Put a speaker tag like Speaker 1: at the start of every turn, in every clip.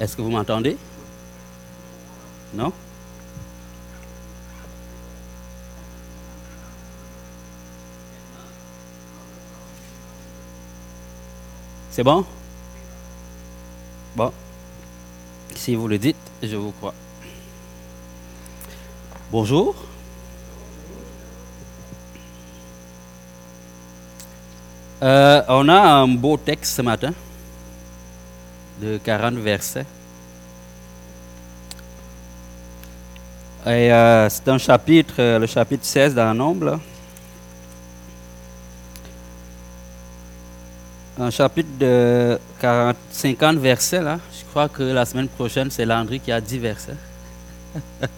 Speaker 1: Est-ce que vous m'entendez? Non? C'est bon? Bon. Si vous le dites, je vous crois. Bonjour. Euh, on a un beau texte ce matin de 40 versets. Et euh, c'est un chapitre, euh, le chapitre 16 dans Nombre. Un chapitre de 40, 50 versets. Je crois que la semaine prochaine, c'est Landry qui a 10 versets.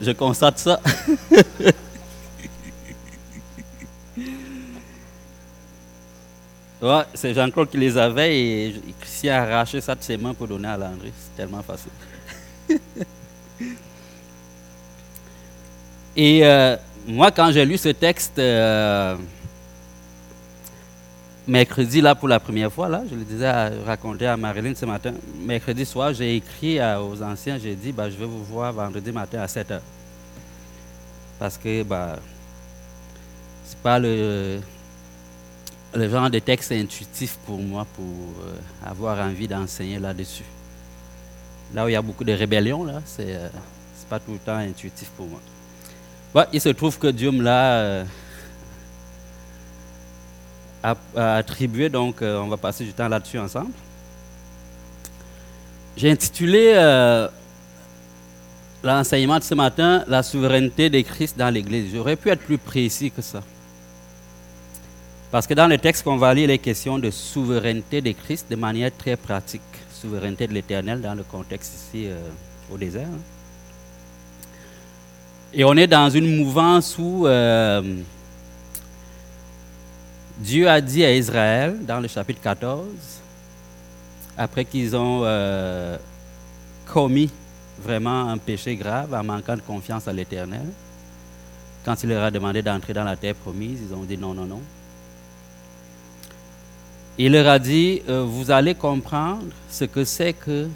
Speaker 1: Je constate ça. Ouais, c'est Jean-Claude qui les avait et Christian a arraché ça de ses mains pour donner à Landry. C'est tellement facile. et euh, moi, quand j'ai lu ce texte euh, mercredi, là, pour la première fois, là, je le disais à raconter à Marilyn ce matin, mercredi soir, j'ai écrit aux anciens, j'ai dit, bah, je vais vous voir vendredi matin à 7 h. Parce que, bah, c'est pas le le genre de texte intuitif pour moi pour euh, avoir envie d'enseigner là-dessus. Là où il y a beaucoup de rébellion, là, c'est n'est euh, pas tout le temps intuitif pour moi. il se trouve que Dieu me l'a euh, attribué, donc on va passer du temps là-dessus ensemble. J'ai intitulé l'enseignement de ce matin La souveraineté de Christ dans l'Église. J'aurais pu être plus précis que ça. Parce que dans le texte qu'on va lire, il est question de souveraineté de Christ de manière très pratique. Souveraineté de l'Éternel dans le contexte ici euh, au désert. Hein. Et on est dans une mouvance où euh, Dieu a dit à Israël, dans le chapitre 14, après qu'ils ont euh, commis vraiment un péché grave en manquant de confiance à l'Éternel, quand il leur a demandé d'entrer dans la terre promise, ils ont dit non, non, non. Il leur a dit, euh, vous allez comprendre ce que c'est que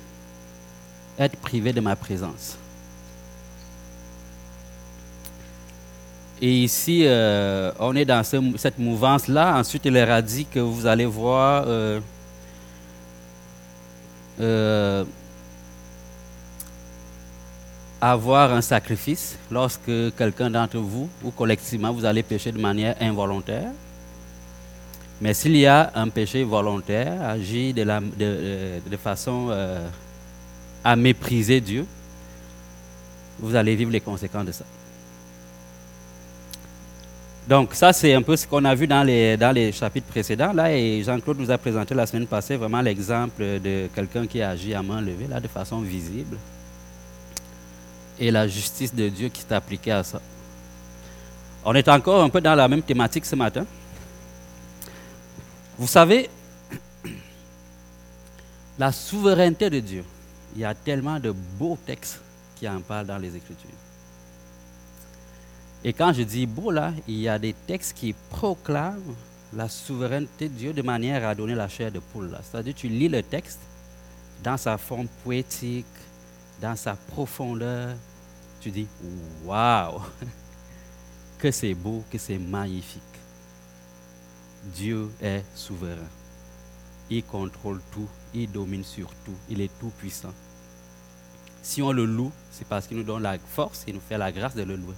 Speaker 1: être privé de ma présence. Et ici, euh, on est dans cette mouvance-là. Ensuite, il leur a dit que vous allez voir euh, avoir un sacrifice lorsque quelqu'un d'entre vous ou collectivement vous allez pécher de manière involontaire. Mais s'il y a un péché volontaire, agir de, la, de, façon euh, à mépriser Dieu, vous allez vivre les conséquences de ça. Donc ça, c'est un peu ce qu'on a vu dans les, dans les chapitres précédents. Là, et Jean-Claude nous a présenté la semaine passée vraiment l'exemple de quelqu'un qui agit à main levée, là, de façon visible. Et la justice de Dieu qui s'est appliquée à ça. On est encore un peu dans la même thématique ce matin. Vous savez, la souveraineté de Dieu, il y a tellement de beaux textes qui en parlent dans les Écritures. Et quand je dis beau là, il y a des textes qui proclament la souveraineté de Dieu de manière à donner la chair de poule. C'est-à-dire tu lis le texte dans sa forme poétique, dans sa profondeur, tu dis waouh, que c'est beau, que c'est magnifique. Dieu est souverain. Il contrôle tout, il domine sur tout, il est tout puissant. Si on le loue, c'est parce qu'il nous donne la force et nous fait la grâce de le louer.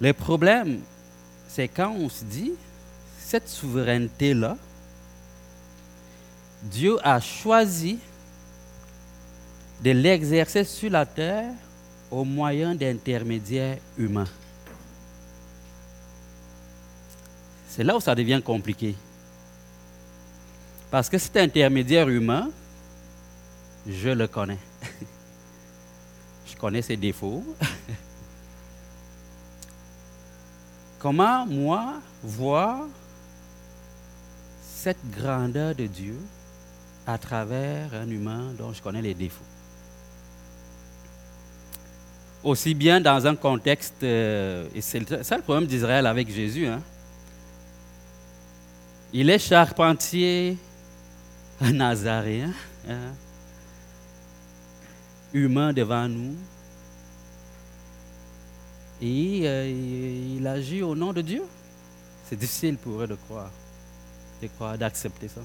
Speaker 1: Le problème, c'est quand on se dit, cette souveraineté-là, Dieu a choisi de l'exercer sur la terre au moyen d'intermédiaires humains. C'est là où ça devient compliqué. Parce que cet intermédiaire humain, je le connais. je connais ses défauts. Comment, moi, voir cette grandeur de Dieu à travers un humain dont je connais les défauts? Aussi bien dans un contexte, euh, et c'est ça le problème d'Israël avec Jésus, hein, il est charpentier Nazaréen, hein, humain devant nous. Et euh, il agit au nom de Dieu. C'est difficile pour eux de croire, de croire, d'accepter ça.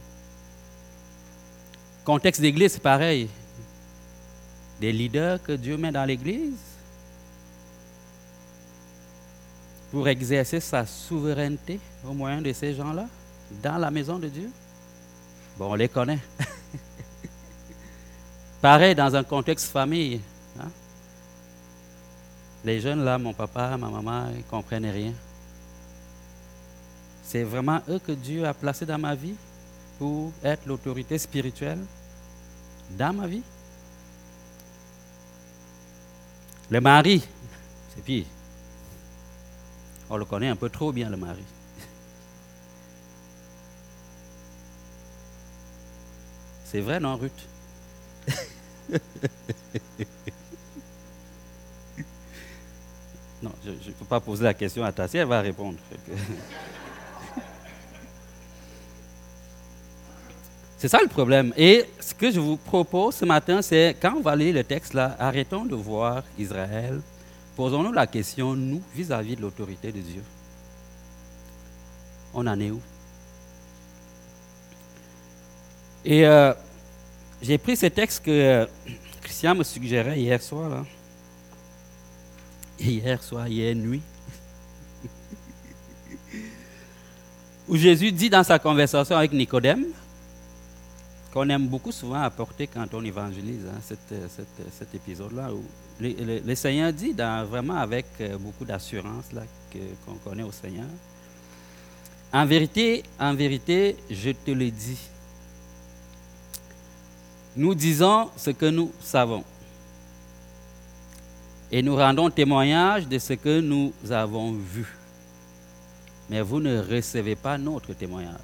Speaker 1: Contexte d'église, c'est pareil. Des leaders que Dieu met dans l'église pour exercer sa souveraineté au moyen de ces gens-là dans la maison de Dieu? Bon, on les connaît. pareil dans un contexte famille. Hein? Les jeunes là, mon papa, ma maman, ils ne comprennent rien. C'est vraiment eux que Dieu a placés dans ma vie pour être l'autorité spirituelle dans ma vie. Le mari, c'est pire. On le connaît un peu trop bien, le mari. C'est vrai, non, Ruth? Non, je ne peux pas poser la question à Tassia, elle va répondre. C'est ça le problème. Et ce que je vous propose ce matin, c'est quand on va lire le texte là, arrêtons de voir Israël. Posons-nous la question, nous, vis-à-vis de l'autorité de Dieu. On en est où? Et euh, j'ai pris ce texte que euh, Christian me suggérait hier soir. Hier soir, hier nuit. où Jésus dit dans sa conversation avec Nicodème, qu'on aime beaucoup souvent apporter quand on évangélise, hein, cet épisode-là, où le, Seigneur dit vraiment avec euh, beaucoup d'assurance qu'on connaît au Seigneur. En vérité, en vérité, je te le dis. Nous disons ce que nous savons. Et nous rendons témoignage de ce que nous avons vu. Mais vous ne recevez pas notre témoignage.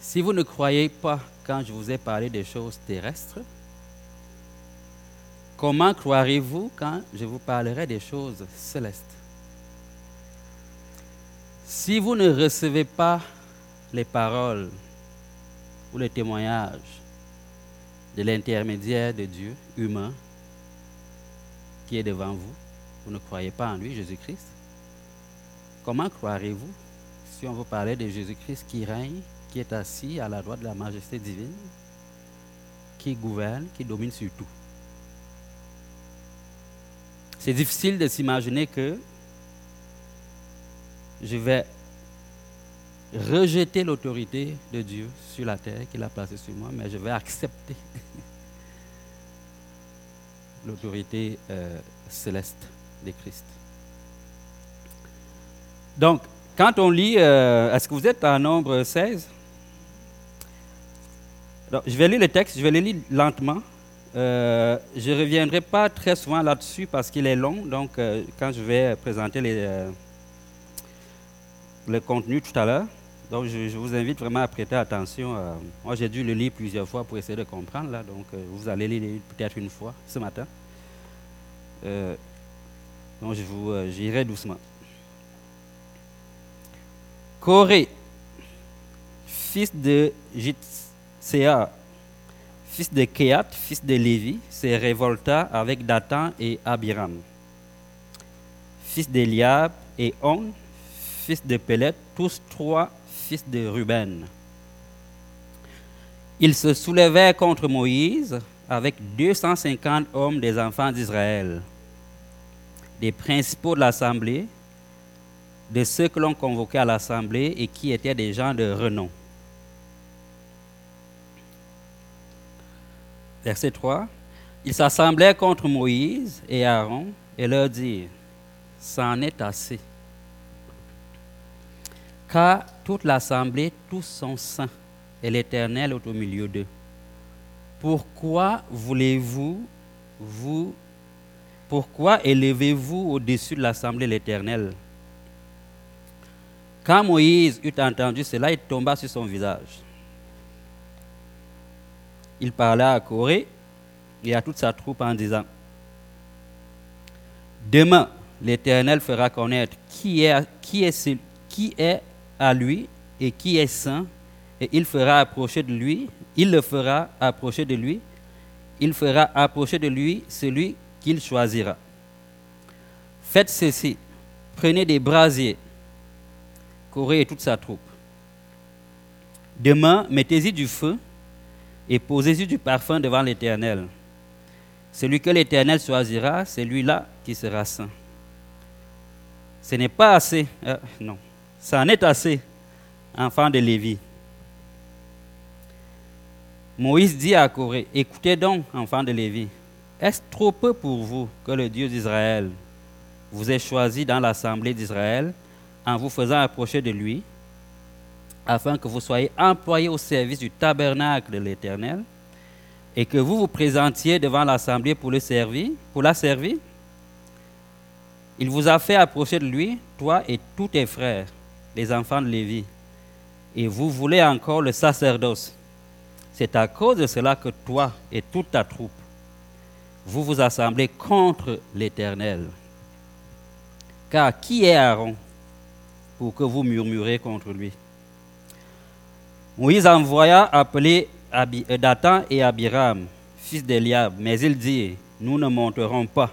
Speaker 1: Si vous ne croyez pas quand je vous ai parlé des choses terrestres, comment croirez-vous quand je vous parlerai des choses célestes? Si vous ne recevez pas les paroles ou les témoignages de l'intermédiaire de Dieu humain qui est devant vous, vous ne croyez pas en lui, Jésus-Christ, comment croirez-vous si on vous parlait de Jésus-Christ qui règne qui est assis à la droite de la majesté divine, qui gouverne, qui domine sur tout? C'est difficile de s'imaginer que je vais rejeter l'autorité de Dieu sur la terre qu'il a placée sur moi, mais je vais accepter l'autorité euh, céleste de Christ. Donc, quand on lit, euh, est-ce que vous êtes en nombre 16 je vais lire le texte, je vais le lire lentement. Euh, je ne reviendrai pas très souvent là-dessus parce qu'il est long. Donc, quand je vais présenter les, le contenu tout à l'heure, donc je, vous invite vraiment à prêter attention. moi, j'ai dû le lire plusieurs fois pour essayer de comprendre. Là, donc, vous allez lire peut-être une fois ce matin. donc, je vous, j'irai doucement. Corée, fils de Jits Séa, fils de Kéat, fils de Lévi, se révolta avec Dathan et Abiram. Fils d'Eliab et On, fils de Pélet, tous trois de Ruben. Ils se soulevèrent contre Moïse avec 250 hommes des enfants d'Israël, des principaux de l'assemblée, de ceux que l'on convoquait à l'assemblée et qui étaient des gens de renom. Verset 3. Ils s'assemblèrent contre Moïse et Aaron et leur dirent, C'en est assez. Car toute l'assemblée, tous sont saints, et l'Éternel est au milieu d'eux. Pourquoi voulez-vous, vous, pourquoi élevez-vous au-dessus de l'assemblée l'Éternel? Quand Moïse eut entendu cela, il tomba sur son visage il parla à Corée et à toute sa troupe en disant, Demain, l'Éternel fera connaître qui est, qui, est, qui est lui et qui est saint, et il fera approcher de lui, il le fera approcher de lui, il fera approcher de lui celui qu'il choisira. Faites ceci, prenez des brasiers, Corée et toute sa troupe. Demain, mettez-y du feu et posez-y du parfum devant l'Éternel. Celui que l'Éternel choisira, c'est lui-là qui sera saint. Ce n'est pas assez, euh, non, ça en est assez, enfant de Lévi. Moïse dit à Corée, écoutez donc, enfant de Lévi, est-ce trop peu pour vous que le Dieu d'Israël vous ait choisi dans l'assemblée d'Israël en vous faisant approcher de lui, afin que vous soyez employés au service du tabernacle de l'Éternel et que vous vous présentiez devant l'assemblée pour le servir, pour la servir? Il vous a fait approcher de lui, toi et tous tes frères, les enfants de Lévi. Et vous voulez encore le sacerdoce. C'est à cause de cela que toi et toute ta troupe, vous vous assemblez contre l'Éternel. Car qui est Aaron pour que vous murmurez contre lui? Moïse envoya appeler euh, Dathan et Abiram, fils d'Eliab, mais il dit, nous ne monterons pas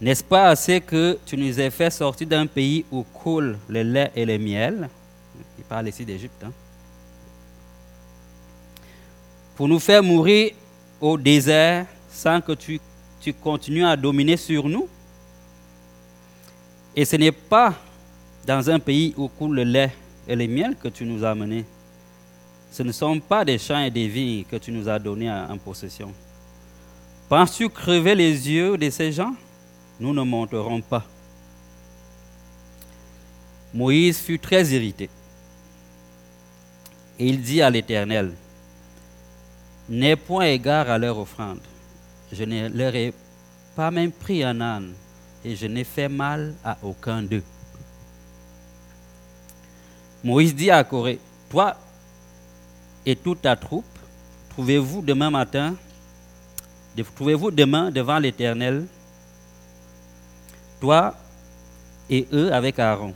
Speaker 1: n'est-ce pas assez que tu nous aies fait sortir d'un pays où coule le lait et le miel? Il parle ici d'Égypte. Hein? Pour nous faire mourir au désert sans que tu, tu continues à dominer sur nous? Et ce n'est pas dans un pays où coule le lait et le miel que tu nous as menés. Ce ne sont pas des champs et des vignes que tu nous as donnés en possession. Penses-tu crever les yeux de ces gens? Nous ne monterons pas. Moïse fut très irrité. Et il dit à l'Éternel, N'aie point égard à leur offrande. Je ne leur ai pas même pris un âne, et je n'ai fait mal à aucun d'eux. Moïse dit à Corée, Toi et toute ta troupe, trouvez-vous demain matin, trouvez-vous demain devant l'Éternel toi et eux avec Aaron.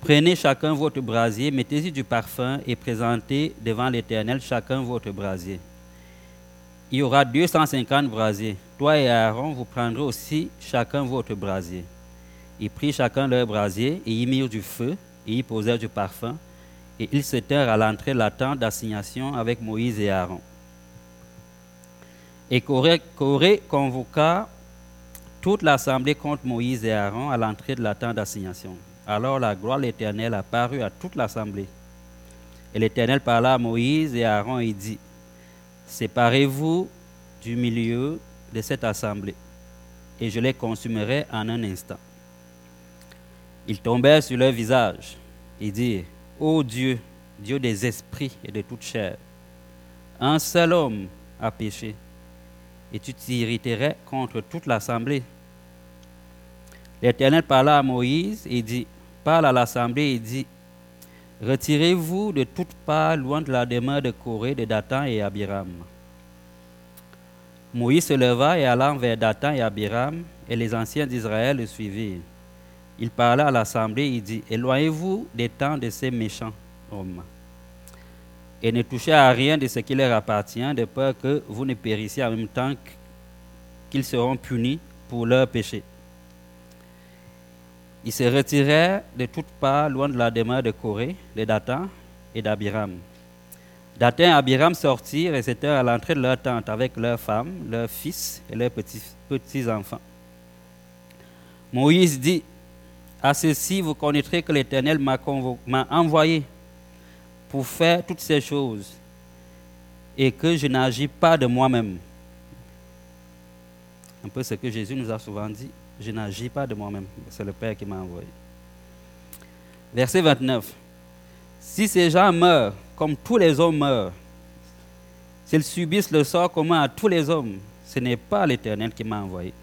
Speaker 1: Prenez chacun votre brasier, mettez-y du parfum et présentez devant l'Éternel chacun votre brasier. Il y aura 250 brasiers. Toi et Aaron, vous prendrez aussi chacun votre brasier. Ils prirent chacun leur brasier et y mirent du feu et y posèrent du parfum. Et ils se tinrent à l'entrée de la tente d'assignation avec Moïse et Aaron. Et Corée, convoqua toute l'assemblée contre Moïse et Aaron à l'entrée de la tente d'assignation. Alors la gloire de l'Éternel apparut à toute l'assemblée. Et l'Éternel parla à Moïse et Aaron et dit, Séparez-vous du milieu de cette assemblée, et je les consumerai en un instant. Ils tombèrent sur leur visage et dirent, Ô Dieu, Dieu des esprits et de toute chair, un seul homme a péché et tu t'irriterais contre toute l'assemblée. L'Éternel parla à Moïse et dit, parle à l'assemblée et dit, retirez-vous de toutes parts loin de la demeure de Corée, de Dathan et Abiram. Moïse se leva et alla vers Dathan et Abiram, et les anciens d'Israël le suivirent. Il parla à l'assemblée et dit, éloignez-vous des temps de ces méchants hommes et ne touchez à rien de ce qui leur appartient, de peur que vous ne périssiez en même temps qu'ils seront punis pour leurs péchés. Ils se retirèrent de toutes parts loin de la demeure de Corée, de Dathan et d'Abiram. Dathan et Abiram sortirent et s'étaient à l'entrée de leur tente avec leurs femmes, leurs fils et leurs petits-enfants. Moïse dit, à ceci vous connaîtrez que l'Éternel m'a envoyé pour faire toutes ces choses et que je n'agis pas de moi-même. Un peu ce que Jésus nous a souvent dit, je n'agis pas de moi-même, c'est le Père qui m'a envoyé. Verset 29. Si ces gens meurent comme tous les hommes meurent, s'ils subissent le sort commun à tous les hommes, ce n'est pas l'Éternel qui m'a envoyé.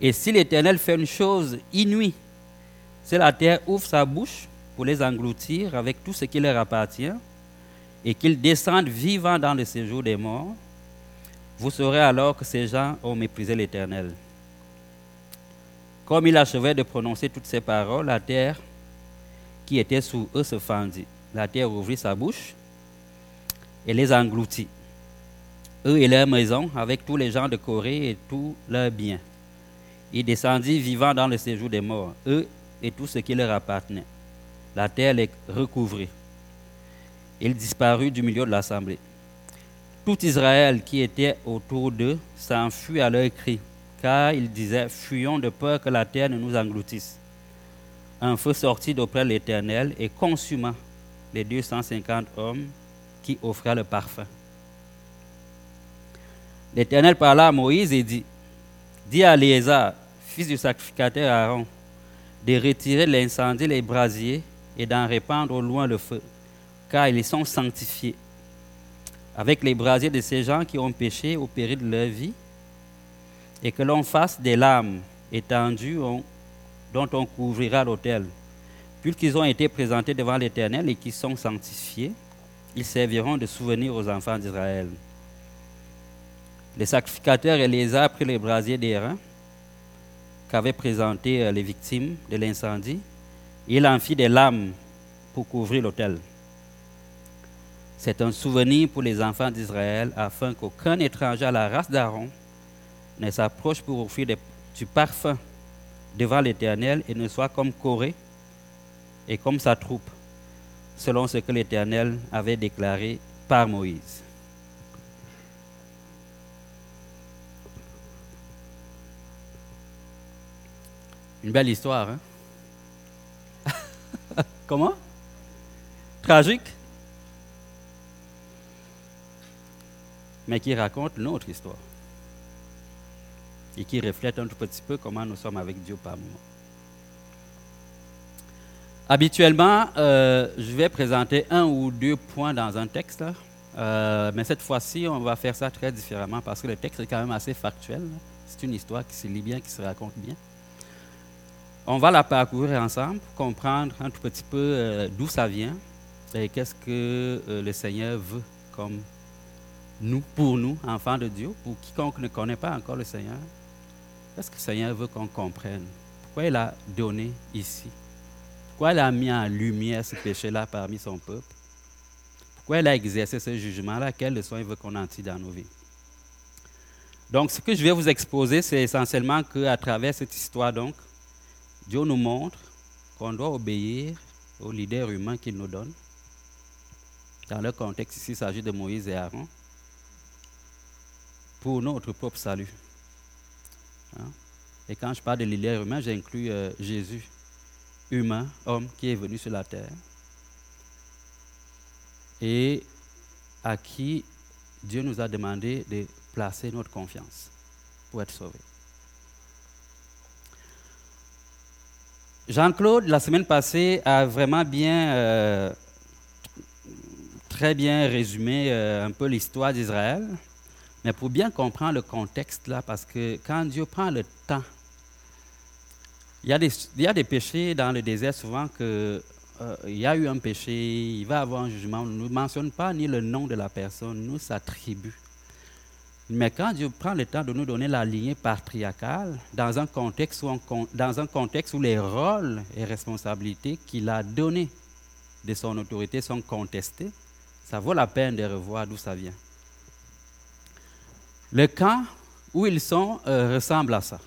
Speaker 1: Et si l'Éternel fait une chose inouïe, c'est la terre ouvre sa bouche pour les engloutir avec tout ce qui leur appartient, et qu'ils descendent vivants dans le séjour des morts, vous saurez alors que ces gens ont méprisé l'Éternel. Comme il achevait de prononcer toutes ces paroles, la terre qui était sous eux se fendit. La terre ouvrit sa bouche et les engloutit. Eux et leurs maisons, avec tous les gens de Corée et tous leurs biens. Ils descendit vivant dans le séjour des morts, eux et tout ce qui leur appartenait. La terre les recouvrit. Il disparut du milieu de l'assemblée. Tout Israël qui était autour d'eux s'enfuit à leur cri, car ils disaient Fuyons de peur que la terre ne nous engloutisse. Un feu sortit d'auprès de l'Éternel et consuma les 250 hommes qui offraient le parfum. L'Éternel parla à Moïse et dit Dis à Lézard, fils du sacrificateur Aaron, de retirer l'incendie, les brasiers et d'en répandre au loin le feu, car ils sont sanctifiés. Avec les brasiers de ces gens qui ont péché au péril de leur vie, et que l'on fasse des lames étendues dont on couvrira l'autel. Puisqu'ils ont été présentés devant l'Éternel et qui sont sanctifiés, ils serviront de souvenir aux enfants d'Israël. Les sacrificateurs et les prirent les brasiers des reins qu'avaient présentés euh, les victimes de l'incendie. Il en fit des lames pour couvrir l'autel. C'est un souvenir pour les enfants d'Israël afin qu'aucun étranger à la race d'Aaron ne s'approche pour offrir du parfum devant l'Éternel et ne soit comme Corée et comme sa troupe, selon ce que l'Éternel avait déclaré par Moïse. Une belle histoire, hein? Comment? Tragique? Mais qui raconte notre histoire et qui reflète un tout petit peu comment nous sommes avec Dieu par moment. Habituellement, euh, je vais présenter un ou deux points dans un texte, euh, mais cette fois-ci, on va faire ça très différemment parce que le texte est quand même assez factuel. C'est une histoire qui se lit bien, qui se raconte bien. On va la parcourir ensemble, comprendre un tout petit peu euh, d'où ça vient et qu'est-ce que le Seigneur veut comme nous, pour nous, enfants de Dieu, pour quiconque ne connaît pas encore le Seigneur. Qu'est-ce que le Seigneur veut qu'on comprenne? Pourquoi il a donné ici? Pourquoi il a mis en lumière ce péché-là parmi son peuple? Pourquoi il a exercé ce jugement-là? Quelle leçon il veut qu'on en tire dans nos vies? Donc, ce que je vais vous exposer, c'est essentiellement qu'à travers cette histoire, donc, Dieu nous montre qu'on doit obéir aux leaders humains qu'il nous donne. Dans le contexte ici, il s'agit de Moïse et Aaron pour notre propre salut. Hein? Et quand je parle de leader humain, j'inclus euh, Jésus, humain, homme qui est venu sur la terre et à qui Dieu nous a demandé de placer notre confiance pour être sauvé. Jean-Claude, la semaine passée, a vraiment bien, euh, très bien résumé euh, un peu l'histoire d'Israël. Mais pour bien comprendre le contexte là, parce que quand Dieu prend le temps, il y a des, péchés dans le désert souvent que euh, il y a eu un péché, il va avoir un jugement. On ne mentionne pas ni le nom de la personne, nous sa tribu. Mais quand Dieu prend le temps de nous donner la lignée patriarcale, dans un contexte où, les rôles et responsabilités qu'il a donnés de son autorité sont contestés, ça vaut la peine de revoir d'où ça vient. Le camp où ils sont euh, ressemble à ça.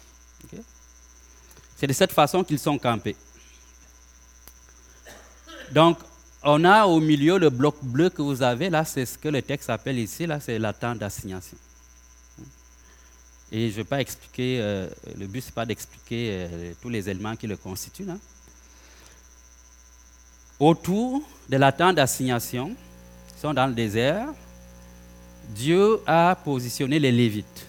Speaker 1: C'est de cette façon qu'ils sont campés. Donc, on a au milieu le bloc bleu que vous avez, là, c'est ce que le texte appelle ici, là, c'est la tente d'assignation. Et je ne vais pas expliquer, euh, le but, ce n'est pas d'expliquer euh, tous les éléments qui le constituent. Là. Autour de la tente d'assignation, ils sont dans le désert, Dieu a positionné les Lévites.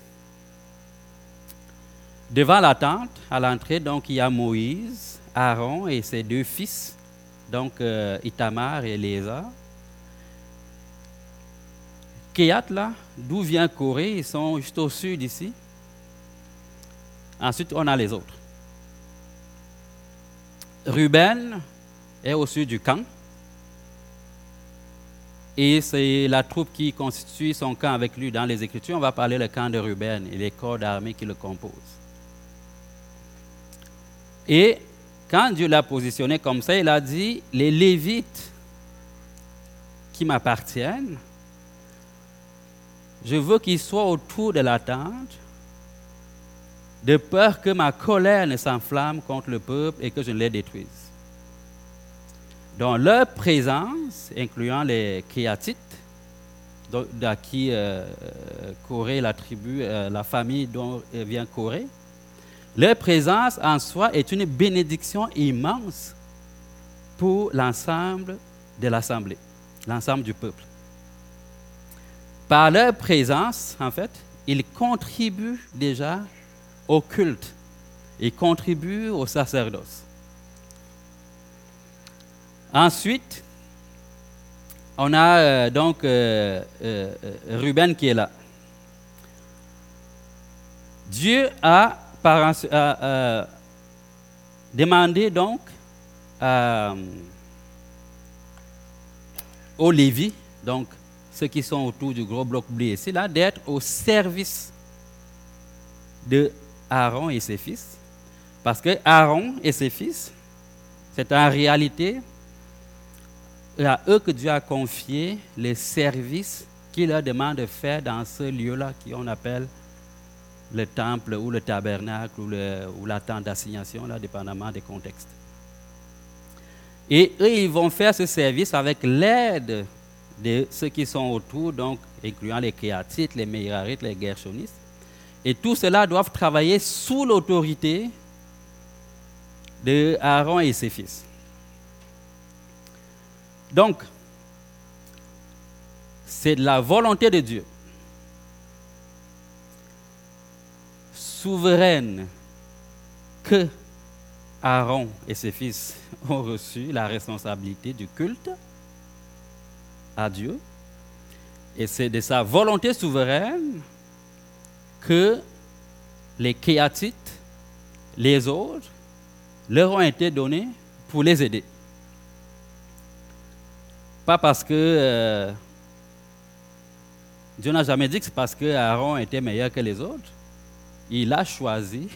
Speaker 1: Devant la tente, à l'entrée, donc il y a Moïse, Aaron et ses deux fils, donc euh, Itamar et Léza. Kéat, là, d'où vient Corée, ils sont juste au sud ici. Ensuite, on a les autres. Ruben est au sud du camp. Et c'est la troupe qui constitue son camp avec lui. Dans les Écritures, on va parler le camp de Ruben et les corps d'armée qui le composent. Et quand Dieu l'a positionné comme ça, il a dit, les Lévites qui m'appartiennent, je veux qu'ils soient autour de la tente, de peur que ma colère ne s'enflamme contre le peuple et que je ne les détruise. Dans leur présence, incluant les Kéatites, de qui euh, Corée, la tribu, euh, la famille dont vient Corée, leur présence en soi est une bénédiction immense pour l'ensemble de l'assemblée, l'ensemble du peuple. Par leur présence, en fait, ils contribuent déjà au culte, ils contribuent au sacerdoce. Ensuite, on a euh, donc euh, euh, Ruben qui est là. Dieu a, demandé donc aux Lévis, donc ceux qui sont autour du gros bloc bleu ici, là, d'être au service de Aaron et ses fils. Parce que Aaron et ses fils, c'est en réalité à eux que Dieu a confié les services qu'il leur demande de faire dans ce lieu-là qu'on appelle le temple ou le tabernacle ou, ou la tente d'assignation, là, dépendamment des contextes. Et eux, ils vont faire ce service avec l'aide de ceux qui sont autour, donc incluant les Kéatites, les Meirarites, les Gershonistes. Et tout cela doivent travailler sous l'autorité de Aaron et ses fils. Donc, c'est la volonté de Dieu, souveraine, que Aaron et ses fils ont reçu la responsabilité du culte à Dieu. Et c'est de sa volonté souveraine que les Kéatites, les autres, leur ont été donnés pour les aider. Pas parce que euh, Dieu n'a jamais dit que c'est parce que Aaron était meilleur que les autres. Il a choisi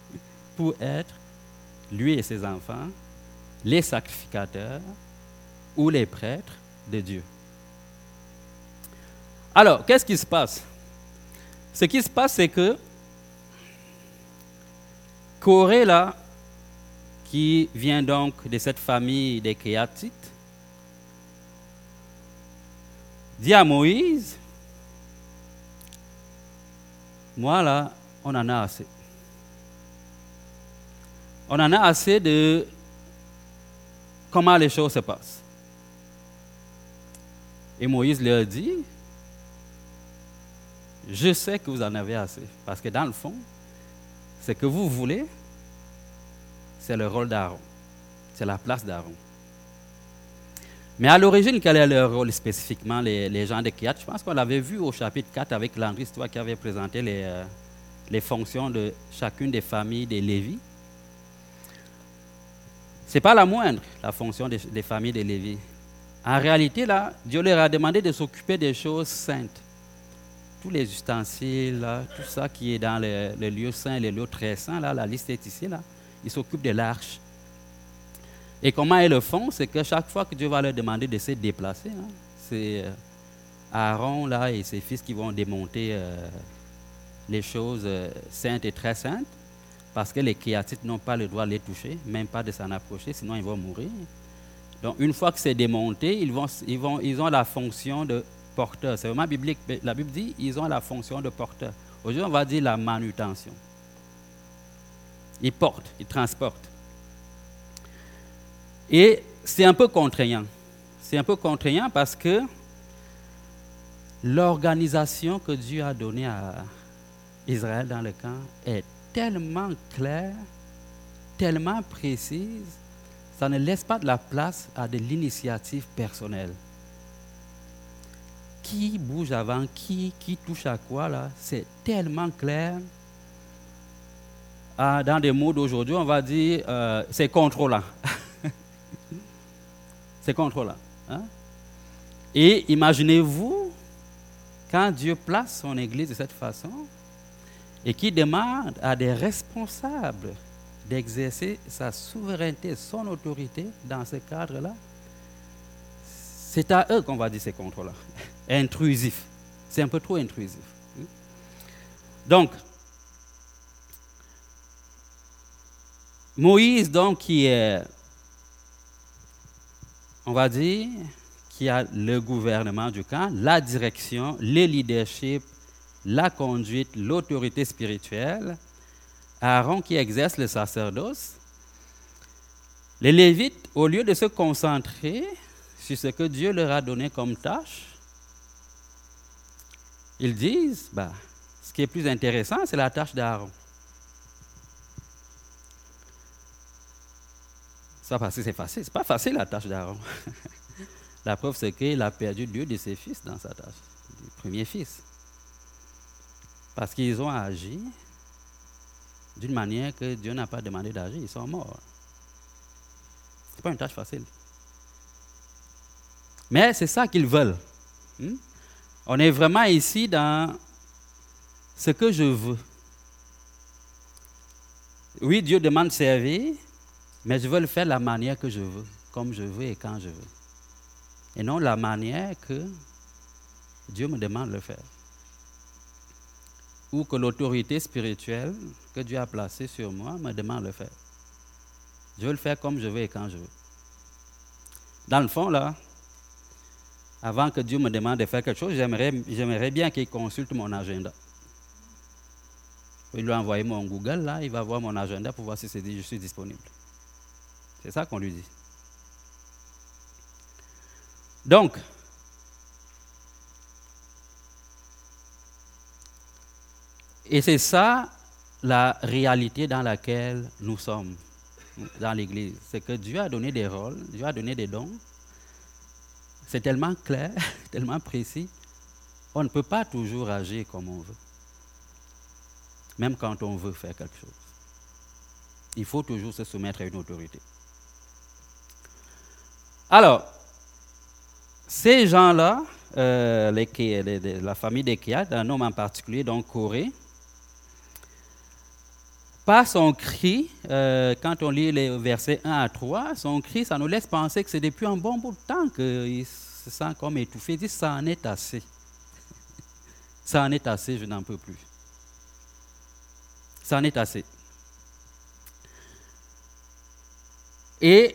Speaker 1: pour être, lui et ses enfants, les sacrificateurs ou les prêtres de Dieu. Alors, qu'est-ce qui se passe? Ce qui se passe, c'est que Corée, là, qui vient donc de cette famille des Kéatites, dit à Moïse, moi là, on en a assez. On en a assez de comment les choses se passent. Et Moïse leur dit, je sais que vous en avez assez. Parce que dans le fond, ce que vous voulez, c'est le rôle d'Aaron. C'est la place d'Aaron. Mais à l'origine, quel est leur rôle spécifiquement, les, gens de Kiat? Je pense qu'on l'avait vu au chapitre 4 avec Landry, toi qui avait présenté les, euh, les fonctions de chacune des familles des Lévis. Ce n'est pas la moindre, la fonction des, familles des Lévis. En réalité, là, Dieu leur a demandé de s'occuper des choses saintes. Tous les ustensiles, tout ça qui est dans les, lieux saints, les lieux très saints, là, la liste est ici, là. Ils s'occupent de l'arche. Et comment ils le font? C'est que chaque fois que Dieu va leur demander de se déplacer, hein, c'est euh, Aaron là, et ses fils qui vont démonter euh, les choses euh, saintes et très saintes, parce que les créatites n'ont pas le droit de les toucher, même pas de s'en approcher, sinon ils vont mourir. Donc une fois que c'est démonté, ils, vont, ils, vont, ils ont la fonction de porteur. C'est vraiment biblique. La Bible dit ils ont la fonction de porteur. Aujourd'hui, on va dire la manutention. Ils portent, ils transportent. Et c'est un peu contraignant. C'est un peu contraignant parce que l'organisation que Dieu a donnée à Israël dans le camp est tellement claire, tellement précise, ça ne laisse pas de la place à de l'initiative personnelle. Qui bouge avant qui, qui touche à quoi, là, c'est tellement clair. Ah, dans des mots d'aujourd'hui, on va dire, euh, c'est contrôlant. C'est contrôlant. Hein? Et imaginez-vous, quand Dieu place son Église de cette façon, et qui demande à des responsables d'exercer sa souveraineté, son autorité dans ce cadre-là, c'est à eux qu'on va dire ces contrôles-là. Intrusif. C'est un peu trop intrusif. Donc, Moïse, donc, qui est, on va dire, qui a le gouvernement du camp, la direction, le leadership, la conduite, l'autorité spirituelle, Aaron qui exerce le sacerdoce, les Lévites, au lieu de se concentrer sur ce que Dieu leur a donné comme tâche, ils disent, bah, ce qui est plus intéressant, c'est la tâche d'Aaron. Ça, c'est facile. C'est pas facile la tâche d'Aaron. la preuve, c'est qu'il a perdu deux de ses fils dans sa tâche, le premier fils. Parce qu'ils ont agi d'une manière que Dieu n'a pas demandé d'agir. Ils sont morts. Ce n'est pas une tâche facile. Mais c'est ça qu'ils veulent. Hmm? On est vraiment ici dans ce que je veux. Oui, Dieu demande de servir, mais je veux le faire la manière que je veux, comme je veux et quand je veux. Et non la manière que Dieu me demande de le faire ou que l'autorité spirituelle que Dieu a placée sur moi me demande de le faire. Je veux le faire comme je veux et quand je veux. Dans le fond, là, avant que Dieu me demande de faire quelque chose, j'aimerais bien qu'il consulte mon agenda. Il lui a envoyé mon Google, là, il va voir mon agenda pour voir si c'est dit je suis disponible. C'est ça qu'on lui dit. Donc, Et c'est ça la réalité dans laquelle nous sommes dans l'Église. C'est que Dieu a donné des rôles, Dieu a donné des dons. C'est tellement clair, tellement précis. On ne peut pas toujours agir comme on veut. Même quand on veut faire quelque chose. Il faut toujours se soumettre à une autorité. Alors, ces gens-là, euh, la famille des un homme en particulier, donc Corée, par son cri, euh, quand on lit les versets 1 à 3, son cri, ça nous laisse penser que c'est depuis un bon bout de temps qu'il se sent comme étouffé. Il dit, ça en est assez. ça en est assez, je n'en peux plus. Ça en est assez. Et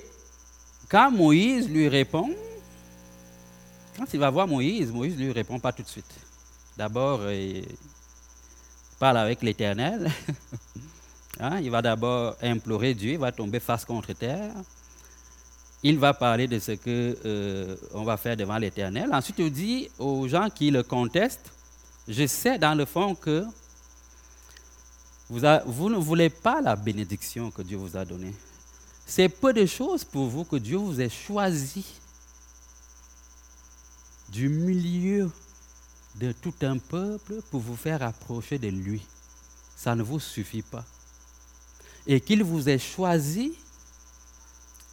Speaker 1: quand Moïse lui répond, quand il va voir Moïse, Moïse ne lui répond pas tout de suite. D'abord, il parle avec l'Éternel. Hein, il va d'abord implorer Dieu, il va tomber face contre terre. Il va parler de ce que euh, on va faire devant l'Éternel. Ensuite, il dit aux gens qui le contestent, je sais dans le fond que vous, vous ne voulez pas la bénédiction que Dieu vous a donnée. C'est peu de choses pour vous que Dieu vous ait choisi du milieu de tout un peuple pour vous faire approcher de lui. Ça ne vous suffit pas et qu'il vous ait choisi,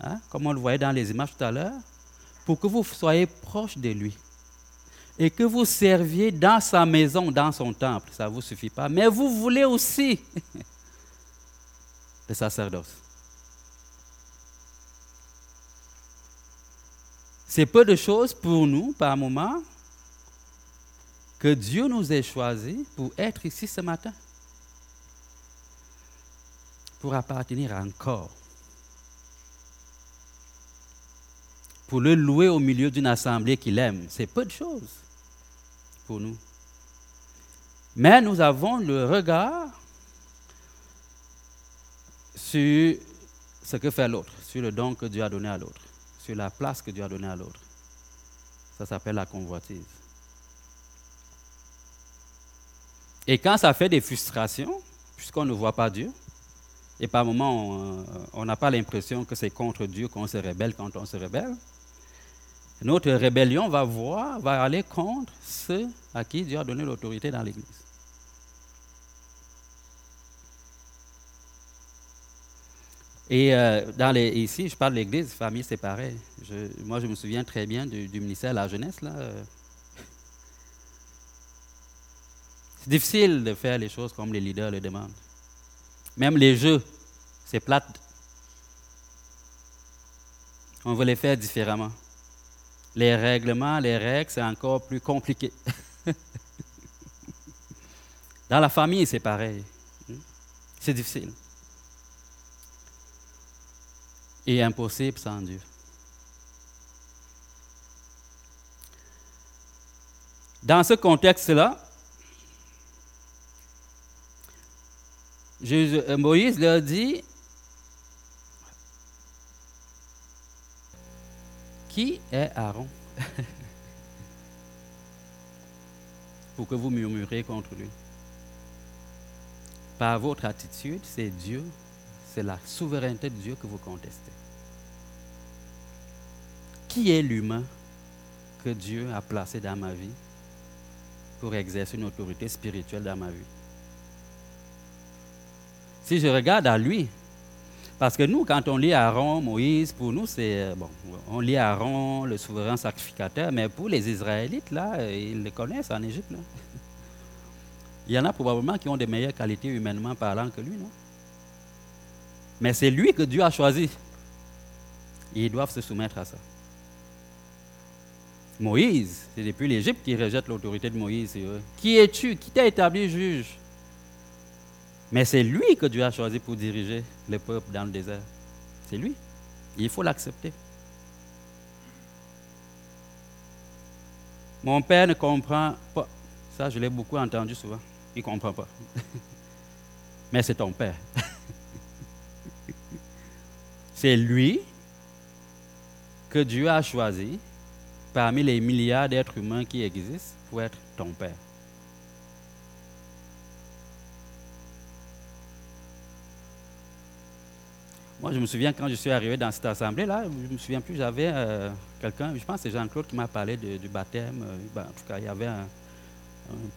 Speaker 1: hein, comme on le voyait dans les images tout à l'heure, pour que vous soyez proche de lui et que vous serviez dans sa maison, dans son temple. Ça ne vous suffit pas. Mais vous voulez aussi le sacerdoce. C'est peu de choses pour nous, par moment, que Dieu nous ait choisis pour être ici ce matin pour appartenir encore. Pour le louer au milieu d'une assemblée qu'il aime. C'est peu de choses pour nous. Mais nous avons le regard sur ce que fait l'autre, sur le don que Dieu a donné à l'autre, sur la place que Dieu a donnée à l'autre. Ça s'appelle la convoitise. Et quand ça fait des frustrations, puisqu'on ne voit pas Dieu, et par moments, euh, on n'a pas l'impression que c'est contre Dieu qu'on se rebelle quand on se rebelle. Notre rébellion va voir, va aller contre ceux à qui Dieu a donné l'autorité dans l'Église. Et euh, dans les, ici, je parle de l'Église, famille, c'est pareil. moi, je me souviens très bien du, ministère de la jeunesse. Là. C'est difficile de faire les choses comme les leaders le demandent. Même les jeux, C'est plate. On veut les faire différemment. Les règlements, les règles, c'est encore plus compliqué. Dans la famille, c'est pareil. C'est difficile. Et impossible sans Dieu. Dans ce contexte-là, euh, Moïse leur dit, qui est Aaron? Pour que vous murmurez contre lui. Par votre attitude, c'est Dieu, c'est la souveraineté de Dieu que vous contestez. Qui est l'humain que Dieu a placé dans ma vie pour exercer une autorité spirituelle dans ma vie? Si je regarde à lui, parce que nous, quand on lit Aaron, Moïse, pour nous, c'est. Euh, bon, on lit Aaron, le souverain sacrificateur, mais pour les Israélites, là, ils le connaissent en Égypte. Là. Il y en a probablement qui ont des meilleures qualités humainement parlant que lui, non? Mais c'est lui que Dieu a choisi. Ils doivent se soumettre à ça. Moïse, c'est depuis l'Égypte qui rejette l'autorité de Moïse. Qui es-tu? Qui t'a établi juge? Mais c'est lui que Dieu a choisi pour diriger le peuple dans le désert. C'est lui. Il faut l'accepter. Mon père ne comprend pas. Ça, je l'ai beaucoup entendu souvent. Il ne comprend pas. Mais c'est ton père. c'est lui que Dieu a choisi parmi les milliards d'êtres humains qui existent pour être ton père. Moi, je me souviens quand je suis arrivé dans cette assemblée-là, je me souviens plus, j'avais euh, quelqu'un, je pense que c'est Jean-Claude qui m'a parlé du baptême. Euh, ben, en tout cas, il y avait un,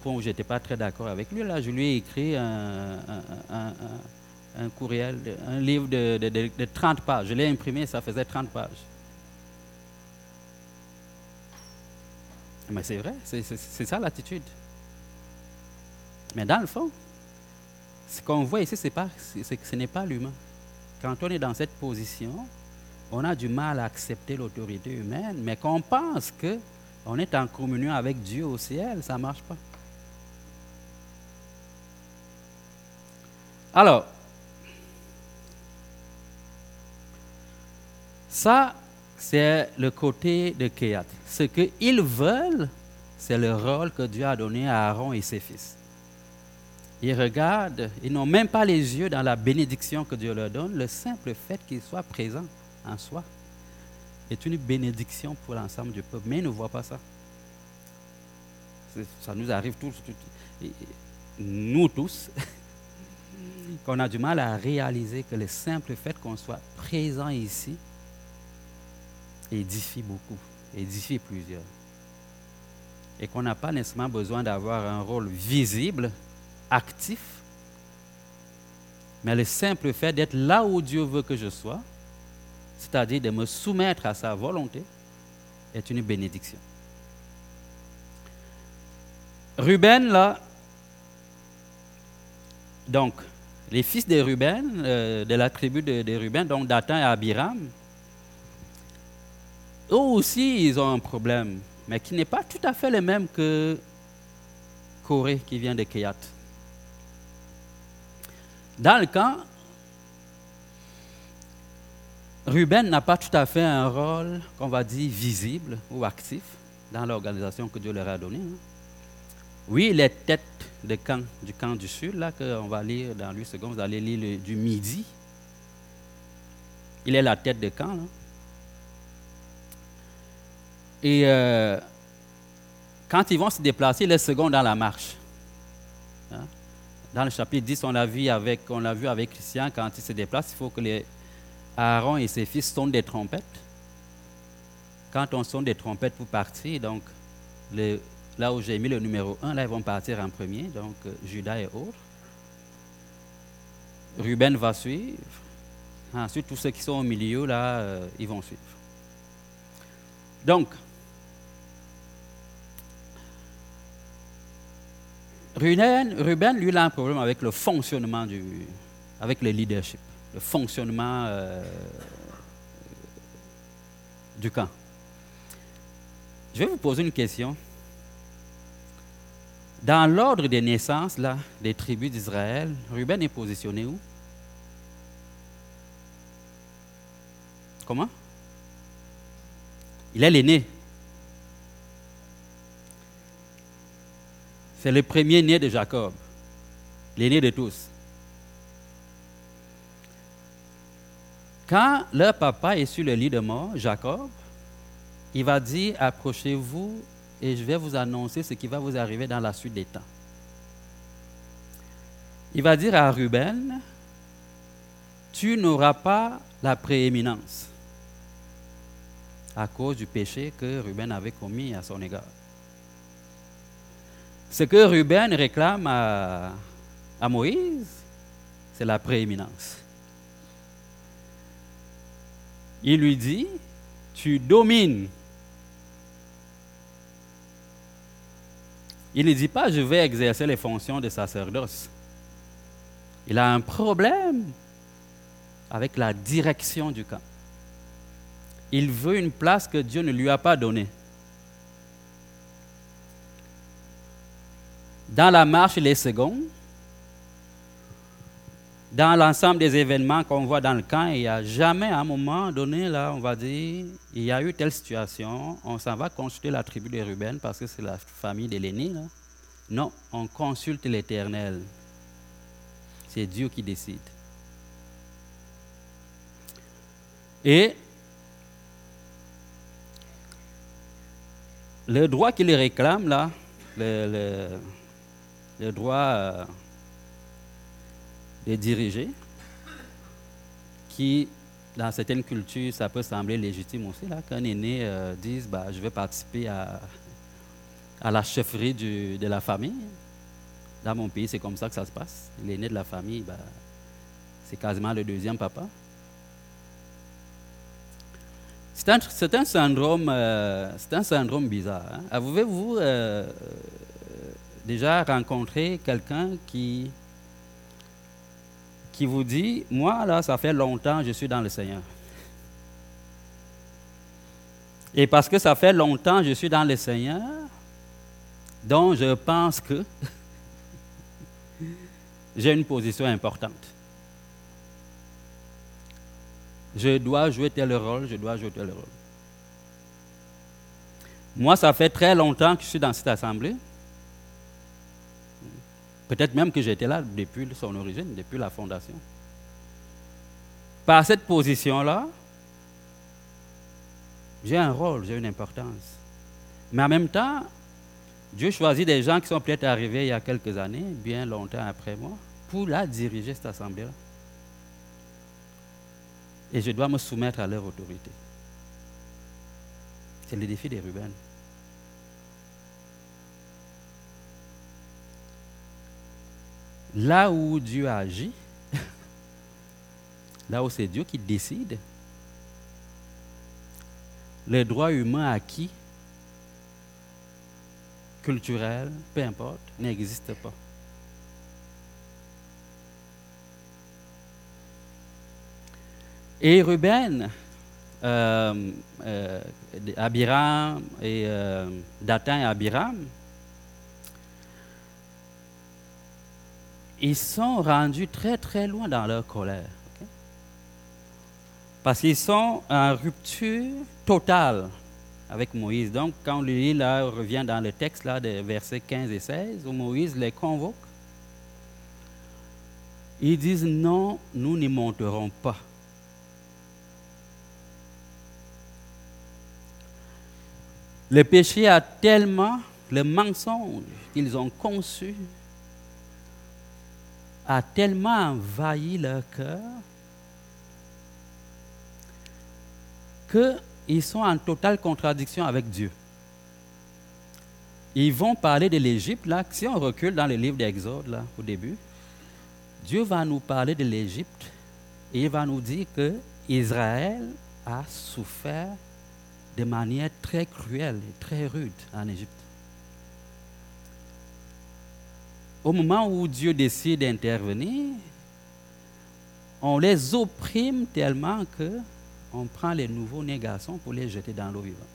Speaker 1: point où je n'étais pas très d'accord avec lui. Là, je lui ai écrit un, courriel, un livre de, 30 pages. Je l'ai imprimé, ça faisait 30 pages. Mais c'est vrai, c'est ça l'attitude. Mais dans le fond, ce qu'on voit ici, ce n'est pas l'humain. Quand on est dans cette position, on a du mal à accepter l'autorité humaine, mais qu'on pense que on est en communion avec Dieu au ciel, ça ne marche pas. Alors, ça, c'est le côté de Kéat. Ce qu'ils veulent, c'est le rôle que Dieu a donné à Aaron et ses fils. Ils regardent, ils n'ont même pas les yeux dans la bénédiction que Dieu leur donne. Le simple fait qu'ils soient présents en soi est une bénédiction pour l'ensemble du peuple. Mais ils ne voient pas ça. Ça nous arrive tous, nous tous, qu'on a du mal à réaliser que le simple fait qu'on soit présent ici édifie beaucoup, édifie plusieurs. Et qu'on n'a pas nécessairement besoin d'avoir un rôle visible, actif, mais le simple fait d'être là où Dieu veut que je sois, c'est-à-dire de me soumettre à sa volonté, est une bénédiction. Ruben, là, donc, les fils de Ruben, euh, de la tribu de, Ruben, donc Dathan et Abiram, eux aussi, ils ont un problème, mais qui n'est pas tout à fait le même que Corée qui vient de Keyat. Dans le camp, Ruben n'a pas tout à fait un rôle, qu'on va dire, visible ou actif dans l'organisation que Dieu leur a donnée. Hein. Oui, il est tête de camp, du camp du sud, là, qu'on va lire dans lui second, vous allez lire du midi. Il est la tête de camp. Là. Et euh, quand ils vont se déplacer, il est second dans la marche. Hein. Dans le chapitre 10, on l'a vu avec, on l'a vu avec Christian, quand il se déplace, il faut que les Aaron et ses fils sonnent des trompettes. Quand on sonne des trompettes pour partir, donc Là où j'ai mis le numéro 1, là, ils vont partir en premier, donc euh, Judas et autres. Ruben va suivre. Ensuite, tous ceux qui sont au milieu, là, euh, ils vont suivre. Donc, Ruben, Ruben, lui, il a un problème avec le fonctionnement du, avec le leadership. le fonctionnement du camp. Je vais vous poser une question. Dans l'ordre des naissances là, des tribus d'Israël, Ruben est positionné où? Comment? Il est l'aîné. C'est le premier né de Jacob, l'aîné de tous. Quand leur papa est sur le lit de mort, Jacob, il va dire, approchez-vous et je vais vous annoncer ce qui va vous arriver dans la suite des temps. Il va dire à Ruben, tu n'auras pas la prééminence à cause du péché que Ruben avait commis à son égard. Ce que Ruben réclame à, Moïse, c'est la prééminence. Il lui dit, tu domines. Il ne dit pas, je vais exercer les fonctions de sacerdoce. Il a un problème avec la direction du camp. Il veut une place que Dieu ne lui a pas donnée. Dans la marche les secondes, dans l'ensemble des événements qu'on voit dans le camp, il n'y a jamais à un moment donné, là, on va dire, il y a eu telle situation, on s'en va consulter la tribu de Ruben parce que c'est la famille de l'aîné. Non, on consulte l'Éternel. C'est Dieu qui décide. Et le droit qu'il réclame, là, le, droit euh, de diriger, qui, dans certaines cultures, ça peut sembler légitime aussi, là, qu'un aîné euh, dise bah, Je vais participer à, à la chefferie de la famille. Dans mon pays, c'est comme ça que ça se passe. L'aîné de la famille, bah, c'est quasiment le deuxième papa. C'est un, syndrome, euh, c'est un syndrome bizarre. Hein. Avez-vous déjà rencontré quelqu'un qui, qui vous dit, moi là, ça fait longtemps que je suis dans le Seigneur. Et parce que ça fait longtemps que je suis dans le Seigneur, donc je pense que j'ai une position importante je dois jouer tel rôle, je dois jouer tel rôle. Moi, ça fait très longtemps que je suis dans cette assemblée. Peut-être même que j'étais là depuis son origine, depuis la fondation. Par cette position-là, j'ai un rôle, j'ai une importance. Mais en même temps, Dieu choisit des gens qui sont peut-être arrivés il y a quelques années, bien longtemps après moi, pour la diriger, cette assemblée-là et je dois me soumettre à leur autorité. C'est le défi des Ruben. Là où Dieu agit, là où c'est Dieu qui décide, les droits humains acquis, culturels, peu importe, n'existent pas. Et Ruben, euh, euh, Abiram et euh, et Abiram, ils sont rendus très très loin dans leur colère. Parce qu'ils sont en rupture totale avec Moïse. Donc, quand on lit là, revient dans le texte là, des versets 15 et 16, où Moïse les convoque, ils disent non, nous n'y monterons pas. Le péché a tellement, le mensonge qu'ils ont conçu a tellement envahi leur cœur qu'ils sont en totale contradiction avec Dieu. Ils vont parler de l'Égypte, là, si on recule dans le livre d'Exode, là, au début, Dieu va nous parler de l'Égypte et il va nous dire que Israël a souffert de manière très cruelle et très rude en Égypte. Au moment où Dieu décide d'intervenir, on les opprime tellement que on prend les nouveaux nés garçons pour les jeter dans l'eau vivante.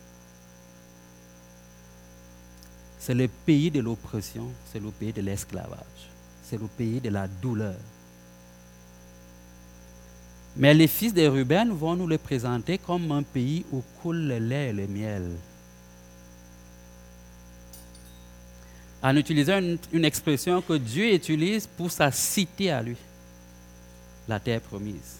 Speaker 1: C'est le pays de l'oppression, c'est le pays de l'esclavage, c'est le pays de la douleur. Mais les fils de Ruben vont nous le présenter comme un pays où coule le lait et le miel. En utilisant une, expression que Dieu utilise pour sa cité à lui, la terre promise.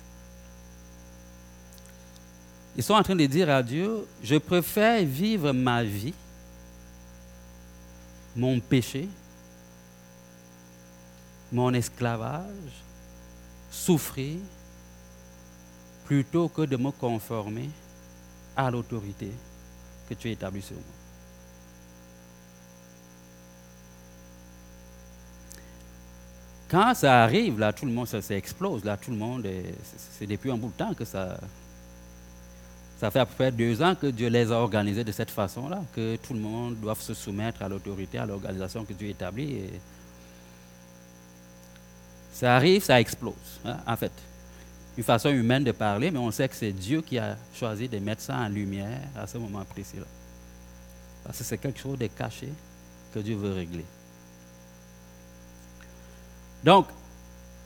Speaker 1: Ils sont en train de dire à Dieu, je préfère vivre ma vie, mon péché, mon esclavage, souffrir, plutôt que de me conformer à l'autorité que tu as établie sur moi. Quand ça arrive, là, tout le monde, ça, explose. Là, tout le monde, est- c'est depuis un bout de temps que ça, ça fait à peu près deux ans que Dieu les a organisés de cette façon-là, que tout le monde doit se soumettre à l'autorité, à l'organisation que Dieu établit. Ça arrive, ça explose, hein, en fait. Une façon humaine de parler, mais on sait que c'est Dieu qui a choisi de mettre ça en lumière à ce moment précis-là. Parce que c'est quelque chose de caché que Dieu veut régler. Donc,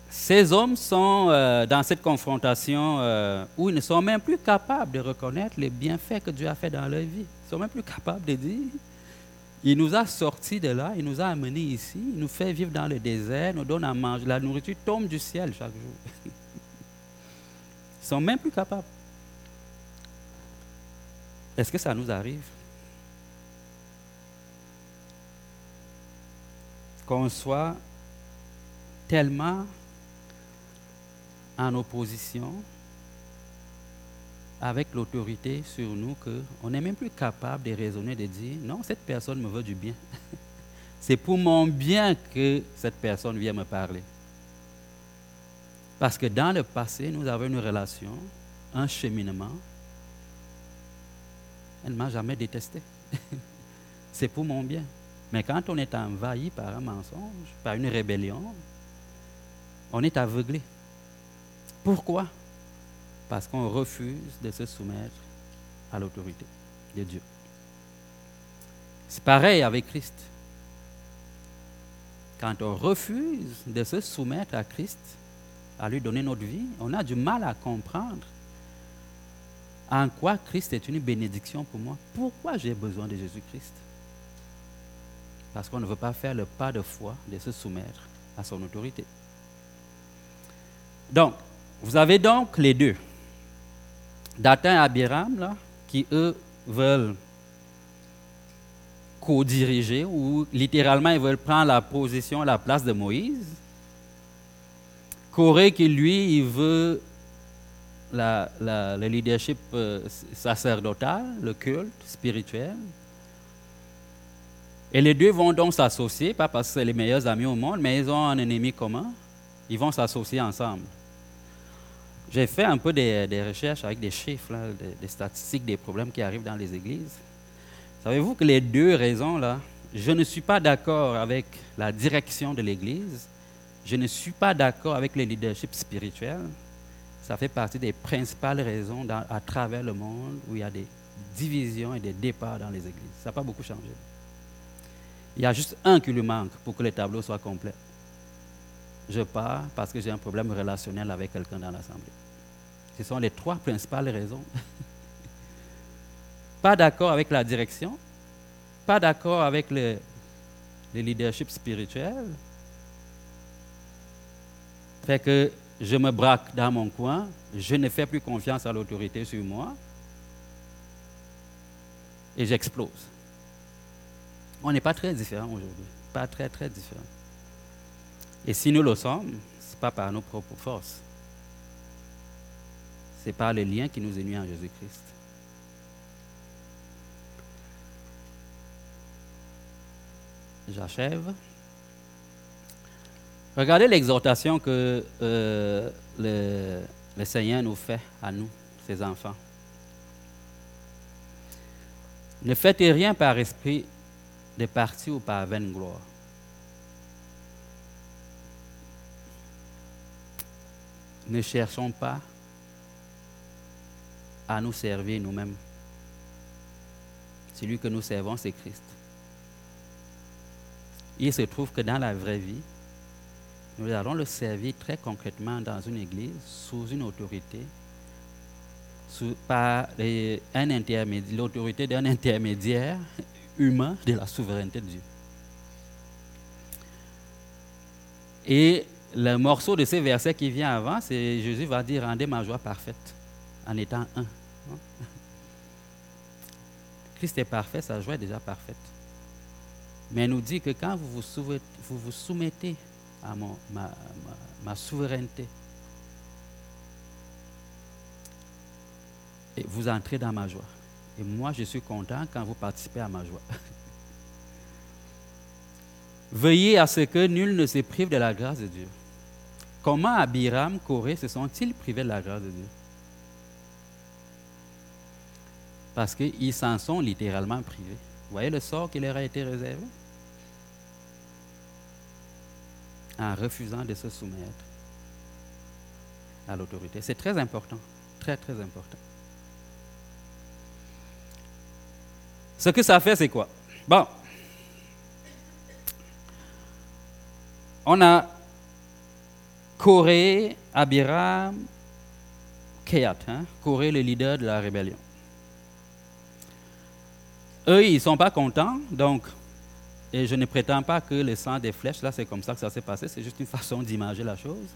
Speaker 1: ces hommes sont euh, dans cette confrontation euh, où ils ne sont même plus capables de reconnaître les bienfaits que Dieu a fait dans leur vie. Ils sont même plus capables de dire, il nous a sortis de là, il nous a amenés ici, il nous fait vivre dans le désert, nous donne à manger, la nourriture tombe du ciel chaque jour. Ils sont même plus capables. Est-ce que ça nous arrive? Qu'on soit tellement en opposition avec l'autorité sur nous qu'on n'est même plus capable de raisonner, de dire non, cette personne me veut du bien. C'est pour mon bien que cette personne vient me parler. Parce que dans le passé, nous avons une relation, un cheminement. Elle ne m'a jamais détesté. C'est pour mon bien. Mais quand on est envahi par un mensonge, par une rébellion, on est aveuglé. Pourquoi? Parce qu'on refuse de se soumettre à l'autorité de Dieu. C'est pareil avec Christ. Quand on refuse de se soumettre à Christ, à lui donner notre vie, on a du mal à comprendre en quoi Christ est une bénédiction pour moi. Pourquoi j'ai besoin de Jésus-Christ? Parce qu'on ne veut pas faire le pas de foi de se soumettre à son autorité. Donc, vous avez donc les deux. Dathan et Abiram, qui eux veulent co-diriger ou littéralement ils veulent prendre la position, la place de Moïse. Corée qui lui, il veut le leadership euh, sacerdotal, le culte spirituel. Et les deux vont donc s'associer, pas parce que c'est les meilleurs amis au monde, mais ils ont un ennemi commun. Ils vont s'associer ensemble. J'ai fait un peu des, recherches avec des chiffres, des, statistiques des problèmes qui arrivent dans les églises. Savez-vous que les deux raisons, là, je ne suis pas d'accord avec la direction de l'Église, je ne suis pas d'accord avec le leadership spirituel, ça fait partie des principales raisons à travers le monde où il y a des divisions et des départs dans les églises. Ça n'a pas beaucoup changé. Il y a juste un qui lui manque pour que le tableau soit complet. Je pars parce que j'ai un problème relationnel avec quelqu'un dans l'Assemblée. Ce sont les trois principales raisons. pas d'accord avec la direction, pas d'accord avec le, le leadership spirituel. Fait que je me braque dans mon coin, je ne fais plus confiance à l'autorité sur moi et j'explose. On n'est pas très différents aujourd'hui, pas très très différents. Et si nous le sommes, ce n'est pas par nos propres forces. C'est par le lien qui nous unit en Jésus-Christ. J'achève. Regardez l'exhortation que euh, le, le Seigneur nous fait à nous, ses enfants. Ne faites rien par esprit de parti ou par vaine gloire. Ne cherchons pas à nous servir nous-mêmes. Celui que nous servons, c'est Christ. Il se trouve que dans la vraie vie, nous allons le servir très concrètement dans une église, sous une autorité, par l'autorité d'un intermédiaire humain de la souveraineté de Dieu. Et le morceau de ces versets qui vient avant, c'est Jésus va dire Rendez ma joie parfaite en étant un. Christ est parfait, sa joie est déjà parfaite. Mais il nous dit que quand vous vous soumettez, à ma, souveraineté, et vous entrez dans ma joie. Et moi, je suis content quand vous participez à ma joie. Veillez à ce que nul ne se prive de la grâce de Dieu. Comment Abiram, Corée se sont-ils privés de la grâce de Dieu? Parce qu'ils s'en sont littéralement privés. Vous voyez le sort qui leur a été réservé? En refusant de se soumettre à l'autorité. C'est très important, très très important. Ce que ça fait, c'est quoi? Bon, on a Corée, Abiram, Kayat, hein? Corée, le leader de la rébellion. Eux, ils ne sont pas contents, donc, et je ne prétends pas que le sang des flèches, là, c'est comme ça que ça s'est passé, c'est juste une façon d'imager la chose.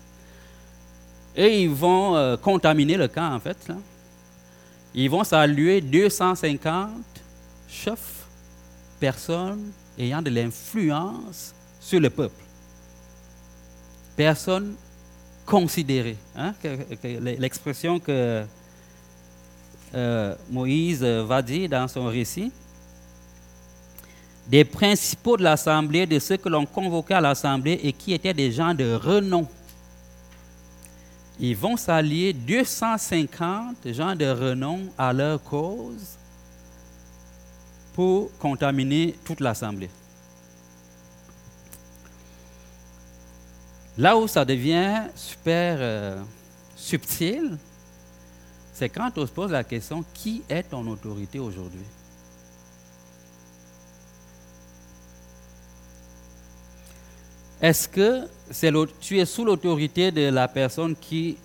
Speaker 1: Et ils vont euh, contaminer le camp, en fait. Ils vont saluer 250 chefs, personnes ayant de l'influence sur le peuple. Personnes considérées. Hein, l'expression que euh, Moïse va dire dans son récit des principaux de l'Assemblée, de ceux que l'on convoquait à l'Assemblée et qui étaient des gens de renom. Ils vont s'allier 250 gens de renom à leur cause pour contaminer toute l'Assemblée. Là où ça devient super euh, subtil, c'est quand on se pose la question, qui est ton autorité aujourd'hui? Est-ce que tu es sous l'autorité de la personne qui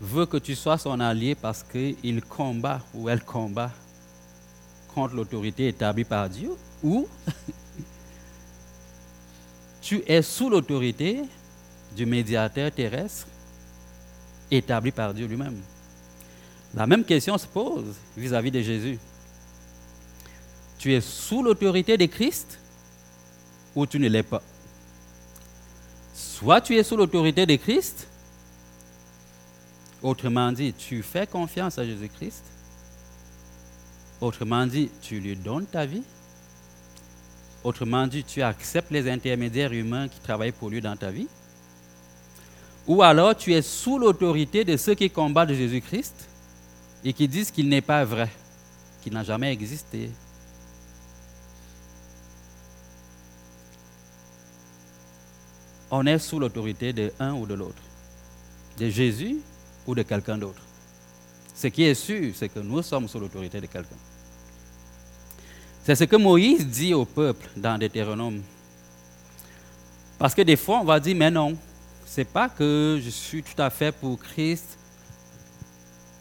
Speaker 1: veut que tu sois son allié parce qu'il combat ou elle combat contre l'autorité établie par Dieu? tu es sous l'autorité du médiateur terrestre établi par Dieu lui-même La même question se pose vis-à-vis -vis de Jésus. Tu es sous l'autorité de Christ ou tu ne l'es pas? Soit tu es sous l'autorité de Christ, autrement dit, tu fais confiance à Jésus-Christ, autrement dit, tu lui donnes ta vie, autrement dit, tu acceptes les intermédiaires humains qui travaillent pour lui dans ta vie, ou alors tu es sous l'autorité de ceux qui combattent Jésus-Christ et qui disent qu'il n'est pas vrai, qu'il n'a jamais existé, on est sous l'autorité de un ou de l'autre, de Jésus ou de quelqu'un d'autre. Ce qui est sûr, c'est que nous sommes sous l'autorité de quelqu'un. C'est ce que Moïse dit au peuple dans Deutéronome. Parce que des fois, on va dire, mais non, c'est pas que je suis tout à fait pour Christ,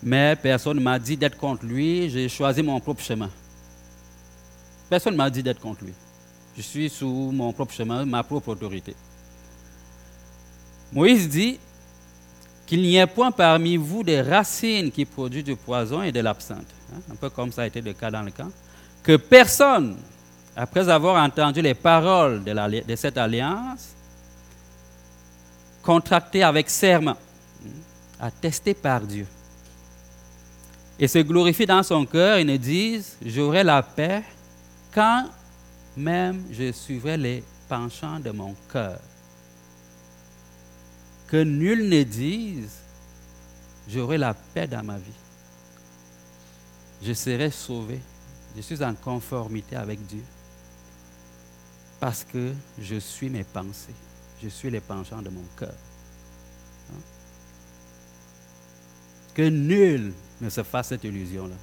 Speaker 1: mais personne ne m'a dit d'être contre lui, j'ai choisi mon propre chemin. Personne ne m'a dit d'être contre lui. Je suis sous mon propre chemin, ma propre autorité. Moïse dit qu'il n'y ait point parmi vous des racines qui produisent du poison et de l'absinthe, hein, un peu comme ça a été le cas dans le camp, que personne, après avoir entendu les paroles de, cette alliance, contractée avec serment, attestée par Dieu, et se glorifie dans son cœur et ne dise, j'aurai la paix quand même je suivrai les penchants de mon cœur que nul ne dise, j'aurai la paix dans ma vie. Je serai sauvé. Je suis en conformité avec Dieu. Parce que je suis mes pensées. je suis les penchants de mon cœur. Hein? Que nul ne se fasse cette illusion-là.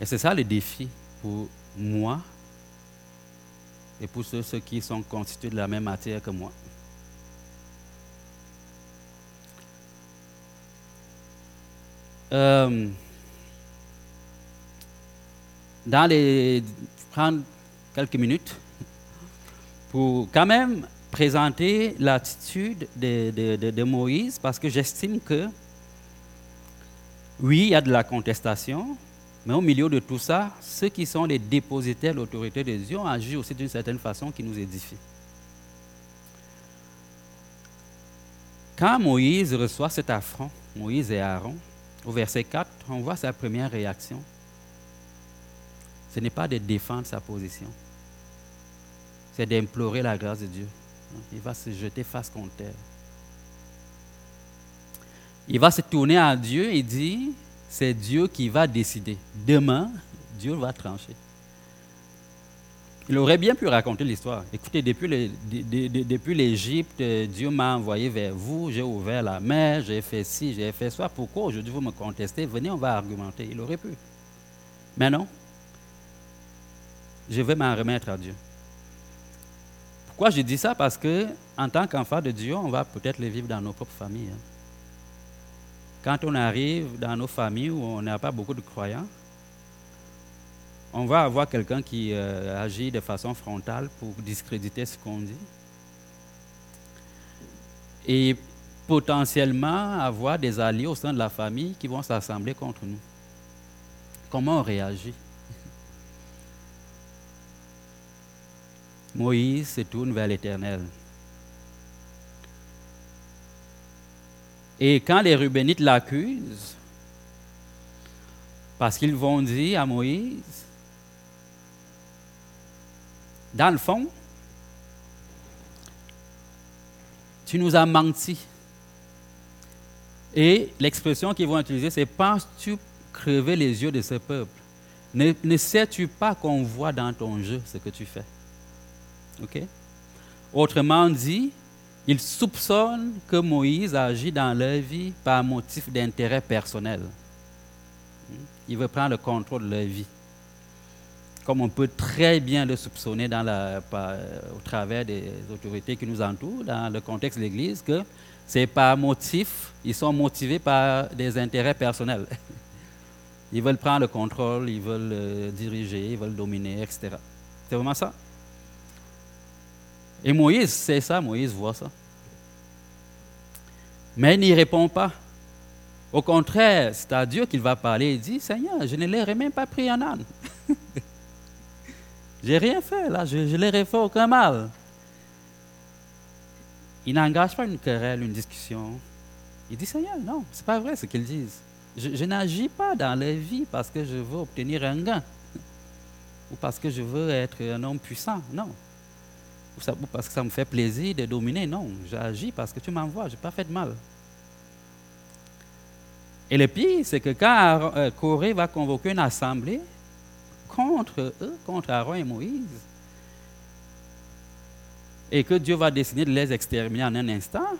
Speaker 1: Et c'est ça le défi pour moi et pour ceux, ceux qui sont constitués de la même matière que moi. Euh, dans les prendre quelques minutes pour quand même présenter l'attitude de, de, de, Moïse parce que j'estime que oui, il y a de la contestation, mais au milieu de tout ça, ceux qui sont les dépositaires de l'autorité de Dieu ont agi aussi d'une certaine façon qui nous édifie. Quand Moïse reçoit cet affront, Moïse et Aaron, au verset 4, on voit sa première réaction. Ce n'est pas de défendre sa position, c'est d'implorer la grâce de Dieu. Il va se jeter face contre terre. Il va se tourner à Dieu et dire, c'est Dieu qui va décider. Demain, Dieu va trancher. Il aurait bien pu raconter l'histoire. Écoutez, depuis l'Égypte, Dieu m'a envoyé vers vous, j'ai ouvert la mer, j'ai fait ci, j'ai fait ça. Pourquoi aujourd'hui vous me contestez? Venez, on va argumenter. Il aurait pu. Mais non. Je vais m'en remettre à Dieu. Pourquoi je dis ça? Parce que en tant qu'enfant de Dieu, on va peut-être le vivre dans nos propres familles. Hein. Quand on arrive dans nos familles où on n'a pas beaucoup de croyants, on va avoir quelqu'un qui euh, agit de façon frontale pour discréditer ce qu'on dit. Et potentiellement avoir des alliés au sein de la famille qui vont s'assembler contre nous. Comment on réagit? Moïse se tourne vers l'Éternel. Et quand les Rubénites l'accusent, parce qu'ils vont dire à Moïse, dans le fond, tu nous as menti. Et l'expression qu'ils vont utiliser, c'est penses-tu crever les yeux de ce peuple? Ne, sais-tu pas qu'on voit dans ton jeu ce que tu fais OK? Autrement dit, ils soupçonnent que Moïse agit dans leur vie par motif d'intérêt personnel. Il veut prendre le contrôle de leur vie comme on peut très bien le soupçonner euh, au travers des autorités qui nous entourent, dans le contexte de l'Église, que c'est par motif, ils sont motivés par des intérêts personnels. Ils veulent prendre le contrôle, ils veulent euh, diriger, ils veulent dominer, etc. C'est vraiment ça. Et Moïse, c'est ça, Moïse voit ça. Mais il n'y répond pas. Au contraire, c'est à Dieu qu'il va parler. Il dit, Seigneur, je ne l'ai même pas pris en âne. J'ai rien fait là, je ne leur ai fait aucun mal. Il n'engage pas une querelle, une discussion. Il dit Seigneur, non, ce n'est pas vrai ce qu'ils disent. Je, n'agis pas dans leur vie parce que je veux obtenir un gain ou parce que je veux être un homme puissant. Non. Ou parce que ça me fait plaisir de dominer. Non. J'agis parce que tu m'envoies. Je n'ai pas fait de mal. Et le pire, c'est que quand euh, Corée va convoquer une assemblée, contre eux, contre Aaron et Moïse, et que Dieu va décider de les exterminer en un instant,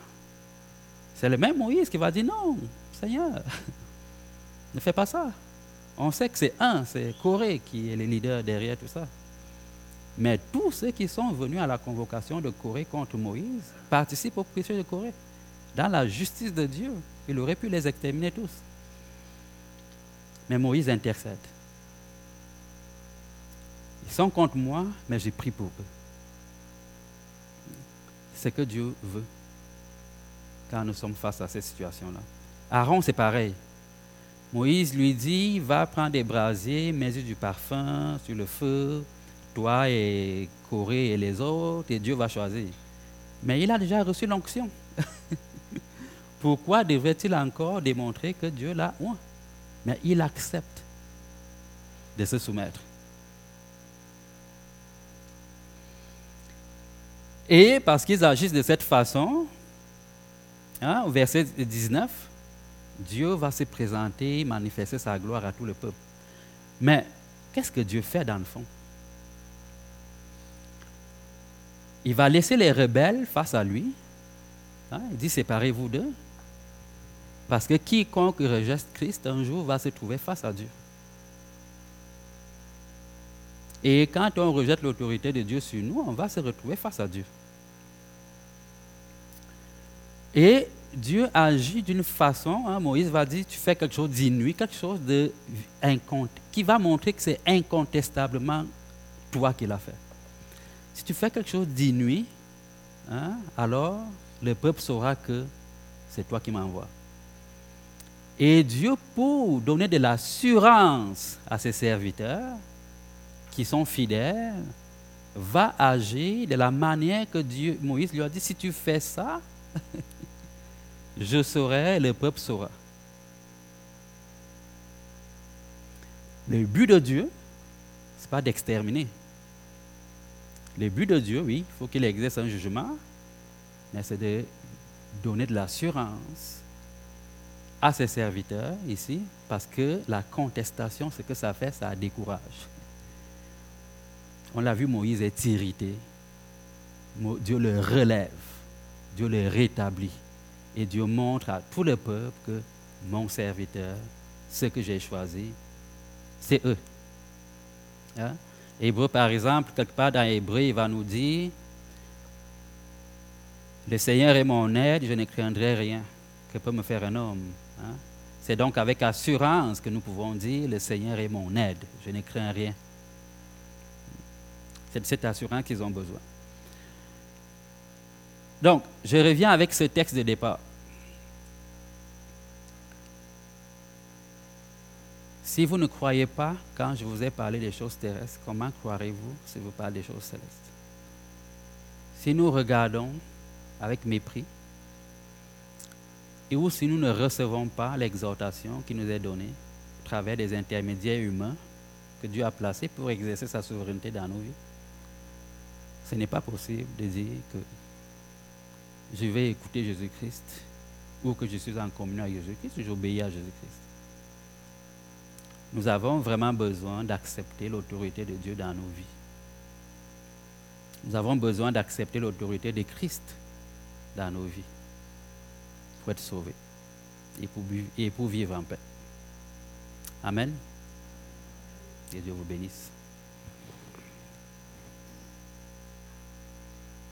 Speaker 1: c'est le même Moïse qui va dire non, Seigneur, ne fais pas ça. On sait que c'est un, c'est Corée qui est le leader derrière tout ça. Mais tous ceux qui sont venus à la convocation de Corée contre Moïse participent au péché de Corée. Dans la justice de Dieu, il aurait pu les exterminer tous. Mais Moïse intercède. Ils sont contre moi, mais j'ai pris pour eux. C'est que Dieu veut quand nous sommes face à cette situation-là. Aaron, c'est pareil. Moïse lui dit, va prendre des brasiers, mets du parfum sur le feu, toi et Corée et les autres, et Dieu va choisir. Mais il a déjà reçu l'onction. Pourquoi devrait-il encore démontrer que Dieu l'a oint? Mais il accepte de se soumettre. Et parce qu'ils agissent de cette façon, hein, au verset 19, Dieu va se présenter, manifester sa gloire à tout le peuple. Mais qu'est-ce que Dieu fait dans le fond? Il va laisser les rebelles face à lui. Hein, il dit séparez-vous d'eux. Parce que quiconque rejette Christ un jour va se trouver face à Dieu. Et quand on rejette l'autorité de Dieu sur nous, on va se retrouver face à Dieu. Et Dieu agit d'une façon, hein, Moïse va dire, tu fais quelque chose d'inouï, quelque chose de qui va montrer que c'est incontestablement toi qui l'as fait. Si tu fais quelque chose d'inouï, hein, alors le peuple saura que c'est toi qui m'envoies. Et Dieu, pour donner de l'assurance à ses serviteurs qui sont fidèles, va agir de la manière que Dieu, Moïse lui a dit, si tu fais ça, je saurai, le peuple saura. Le but de Dieu, ce n'est pas d'exterminer. Le but de Dieu, oui, il faut qu'il exerce un jugement, mais c'est de donner de l'assurance à ses serviteurs ici, parce que la contestation, ce que ça fait, ça décourage. On l'a vu, Moïse est irrité. Dieu le relève, Dieu le rétablit. Et Dieu montre à tout le peuple que mon serviteur, ce que j'ai choisi, c'est eux. Hein? Hébreu, par exemple, quelque part dans Hébreu, il va nous dire Le Seigneur est mon aide, je ne craindrai rien. Que peut me faire un homme hein? C'est donc avec assurance que nous pouvons dire Le Seigneur est mon aide, je ne crains rien. C'est de cette assurance qu'ils ont besoin. Donc, je reviens avec ce texte de départ. Si vous ne croyez pas quand je vous ai parlé des choses terrestres, comment croirez-vous si vous parle des choses célestes? Si nous regardons avec mépris, et ou si nous ne recevons pas l'exhortation qui nous est donnée à travers des intermédiaires humains que Dieu a placés pour exercer sa souveraineté dans nos vies, ce n'est pas possible de dire que je vais écouter Jésus-Christ ou que je suis en communion avec Jésus-Christ, j'obéis à Jésus-Christ. Nous avons vraiment besoin d'accepter l'autorité de Dieu dans nos vies. Nous avons besoin d'accepter l'autorité de Christ dans nos vies pour être sauvés et pour, et pour vivre en paix. Amen. Que Dieu vous bénisse.